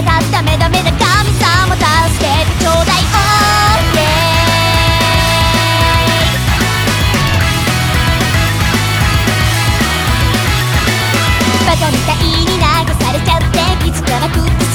えダメダメ神様助けてちょうだい OK バカみたいに流されちゃって気づかなくて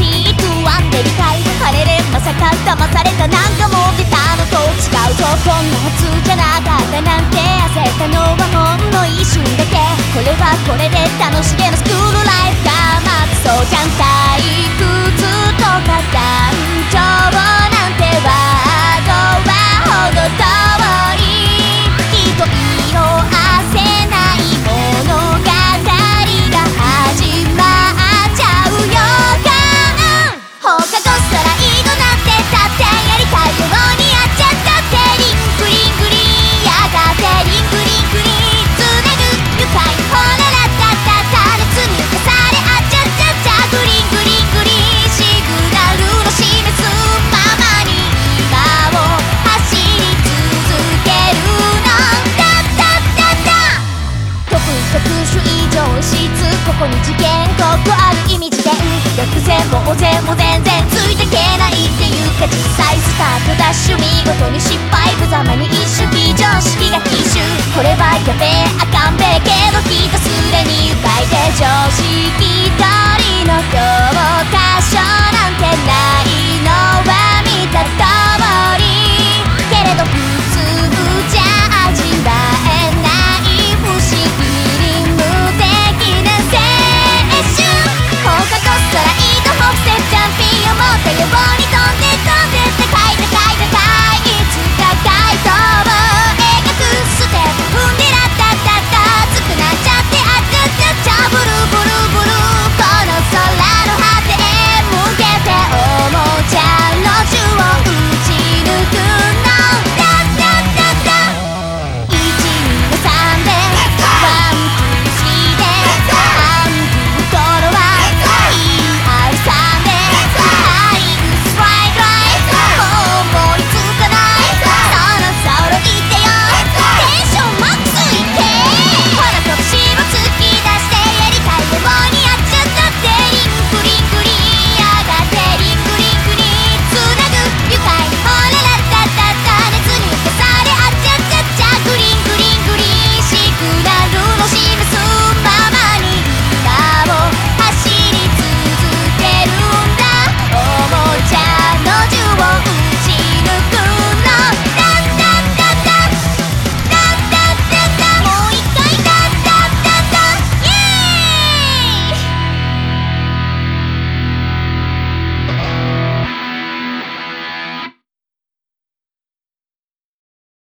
こに事件ここある意味事件。逆線も汚染も全然ついてけないっていうか実際スタートダッシュ見事に失敗無様に一瞬非常識が奇襲これはやべえあかんべえけどきっとすでに歌いて常識。